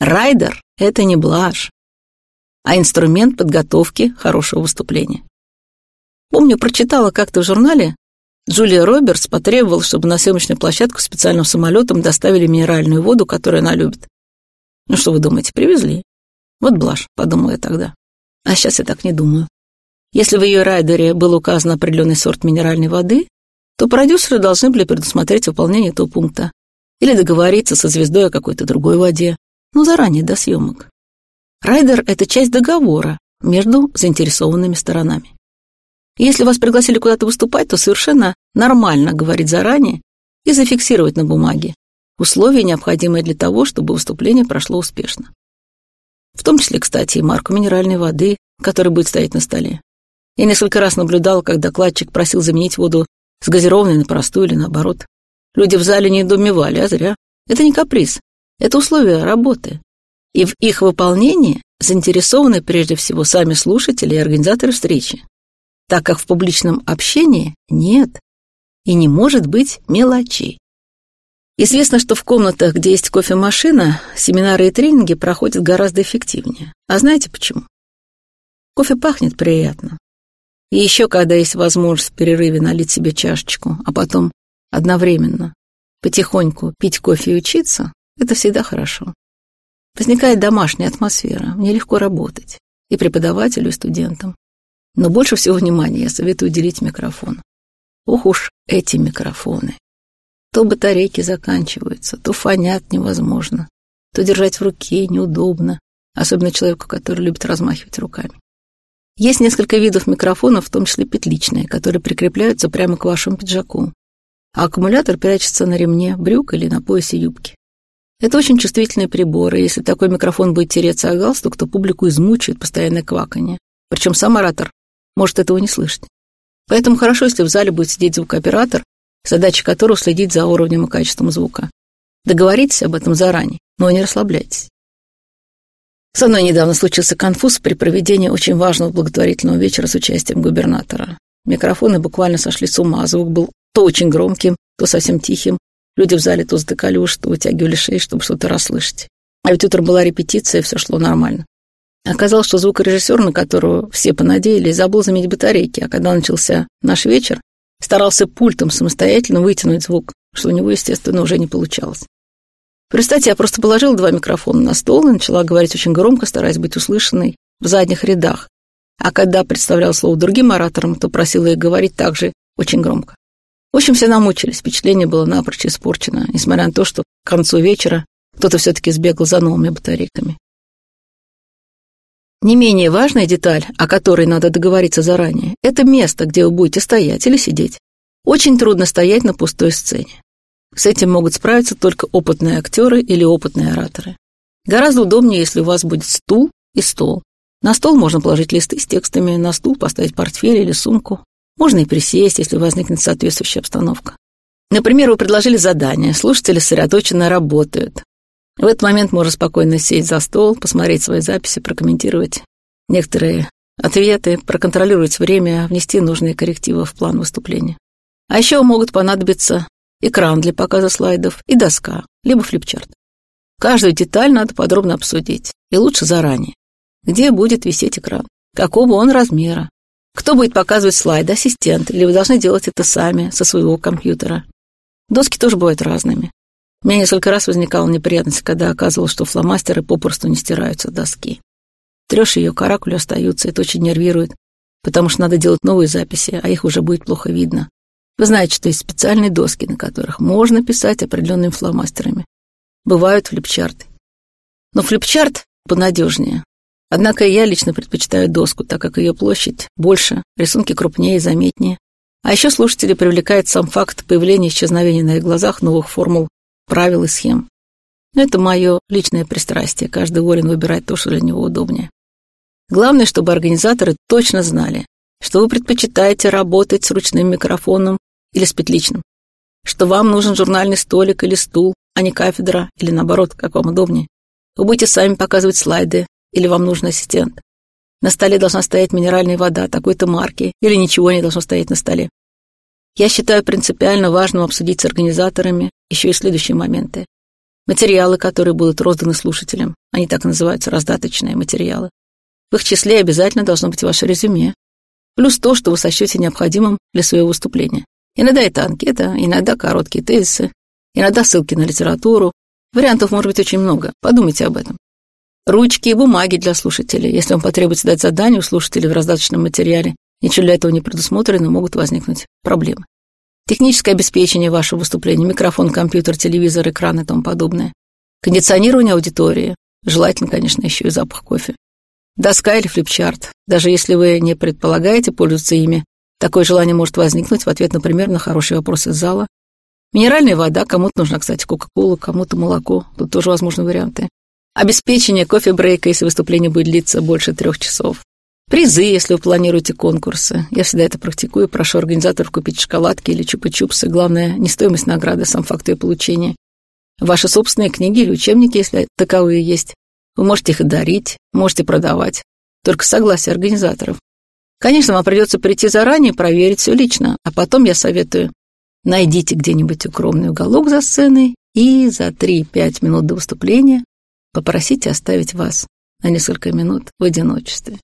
Райдер — это не блажь, а инструмент подготовки хорошего выступления. Помню, прочитала как-то в журнале, Джулия Робертс потребовала, чтобы на съемочную площадку специальным самолетом доставили минеральную воду, которую она любит. Ну что вы думаете, привезли? Вот блажь, подумала я тогда. А сейчас я так не думаю. Если в ее райдере был указан определенный сорт минеральной воды, то продюсеры должны были предусмотреть выполнение этого пункта или договориться со звездой о какой-то другой воде, ну, заранее, до съемок. Райдер — это часть договора между заинтересованными сторонами. Если вас пригласили куда-то выступать, то совершенно нормально говорить заранее и зафиксировать на бумаге условия, необходимые для того, чтобы выступление прошло успешно. В том числе, кстати, и марку минеральной воды, которая будет стоять на столе. Я несколько раз наблюдал, как докладчик просил заменить воду с газированной на простую или наоборот. Люди в зале не недоумевали, а зря. Это не каприз, это условия работы. И в их выполнении заинтересованы прежде всего сами слушатели и организаторы встречи, так как в публичном общении нет и не может быть мелочей. Известно, что в комнатах, где есть кофемашина, семинары и тренинги проходят гораздо эффективнее. А знаете почему? Кофе пахнет приятно. И еще, когда есть возможность в перерыве налить себе чашечку, а потом одновременно потихоньку пить кофе и учиться, это всегда хорошо. Возникает домашняя атмосфера, мне легко работать. И преподавателю, и студентам. Но больше всего внимания я советую уделить микрофон. Ох уж эти микрофоны. То батарейки заканчиваются, то фонят невозможно, то держать в руке неудобно, особенно человеку, который любит размахивать руками. Есть несколько видов микрофонов, в том числе петличные, которые прикрепляются прямо к вашему пиджаку, а аккумулятор прячется на ремне брюк или на поясе юбки. Это очень чувствительные приборы, если такой микрофон будет тереться о галстук, то публику измучает постоянное кваканье. Причем сам оратор может этого не слышать. Поэтому хорошо, если в зале будет сидеть звукооператор, задача которого следить за уровнем и качеством звука. Договоритесь об этом заранее, но не расслабляйтесь. Со мной недавно случился конфуз при проведении очень важного благотворительного вечера с участием губернатора. Микрофоны буквально сошли с ума, звук был то очень громким, то совсем тихим, Люди в зале то затыкали уши, то вытягивали шеи, чтобы что-то расслышать. А ведь утром была репетиция, все шло нормально. Оказалось, что звукорежиссер, на которого все понадеялись, забыл заменить батарейки, а когда начался наш вечер, старался пультом самостоятельно вытянуть звук, что у него, естественно, уже не получалось. Представьте, я просто положила два микрофона на стол и начала говорить очень громко, стараясь быть услышанной в задних рядах. А когда представляла слово другим ораторам, то просила их говорить также очень громко. В общем, все намучились, впечатление было напрочь испорчено, несмотря на то, что к концу вечера кто-то все-таки сбегал за новыми батарейками. Не менее важная деталь, о которой надо договориться заранее, это место, где вы будете стоять или сидеть. Очень трудно стоять на пустой сцене. С этим могут справиться только опытные актеры или опытные ораторы. Гораздо удобнее, если у вас будет стул и стол. На стол можно положить листы с текстами, на стул поставить портфель или сумку. Можно и присесть, если возникнет соответствующая обстановка. Например, вы предложили задание, слушатели сосредоточенно работают. В этот момент можно спокойно сесть за стол, посмотреть свои записи, прокомментировать некоторые ответы, проконтролировать время, внести нужные коррективы в план выступления. А еще могут понадобиться экран для показа слайдов и доска, либо флипчарт. Каждую деталь надо подробно обсудить, и лучше заранее. Где будет висеть экран, какого он размера, кто будет показывать слайды, ассистент, или вы должны делать это сами, со своего компьютера. Доски тоже бывают разными. У меня несколько раз возникала неприятность, когда оказывалось, что фломастеры попросту не стираются доски. Трешь ее, каракули остаются, это очень нервирует, потому что надо делать новые записи, а их уже будет плохо видно. Вы знаете, что есть специальные доски, на которых можно писать определенными фломастерами. Бывают флипчарты. Но флипчарт понадежнее. Однако я лично предпочитаю доску, так как ее площадь больше, рисунки крупнее и заметнее. А еще слушатели привлекает сам факт появления исчезновения на их глазах новых формул, правил и схем. Но это мое личное пристрастие, каждый волен выбирать то, что для него удобнее. Главное, чтобы организаторы точно знали, что вы предпочитаете работать с ручным микрофоном или с петличным, что вам нужен журнальный столик или стул, а не кафедра, или наоборот, как вам удобнее. Вы будете сами показывать слайды, или вам нужен ассистент? На столе должна стоять минеральная вода такой-то марки, или ничего не должно стоять на столе. Я считаю принципиально важным обсудить с организаторами еще и следующие моменты. материалы, которые будут розданы слушателям. Они так называются, раздаточные материалы. В их числе обязательно должно быть ваше резюме, плюс то, что вы сочтете необходимым для своего выступления. Иногда это анкета, иногда короткие тезисы, иногда ссылки на литературу. Вариантов может быть очень много, подумайте об этом. Ручки и бумаги для слушателей. Если вам потребуется дать задание у слушателей в раздаточном материале, ничего для этого не предусмотрено, могут возникнуть проблемы. Техническое обеспечение вашего выступления, микрофон, компьютер, телевизор, экран и тому подобное. Кондиционирование аудитории. Желательно, конечно, еще и запах кофе. Доска или флипчарт. Даже если вы не предполагаете пользоваться ими, такое желание может возникнуть в ответ, например, на хороший вопрос из зала. Минеральная вода, кому-то нужна, кстати, кока-кола, кому-то молоко. Тут тоже возможны варианты. Обеспечение кофе-брейка, если выступление будет длиться больше трех часов. Призы, если вы планируете конкурсы. Я всегда это практикую, прошу организаторов купить шоколадки или чупа-чупсы. Главное, не стоимость награды, сам факт ее получения. Ваши собственные книги или учебники, если таковые есть. Вы можете их дарить, можете продавать. Только согласие организаторов. Конечно, вам придется прийти заранее, проверить все лично, а потом я советую, найдите где-нибудь укромный уголок за сценой и за 3-5 минут до выступления попросите оставить вас на несколько минут в одиночестве.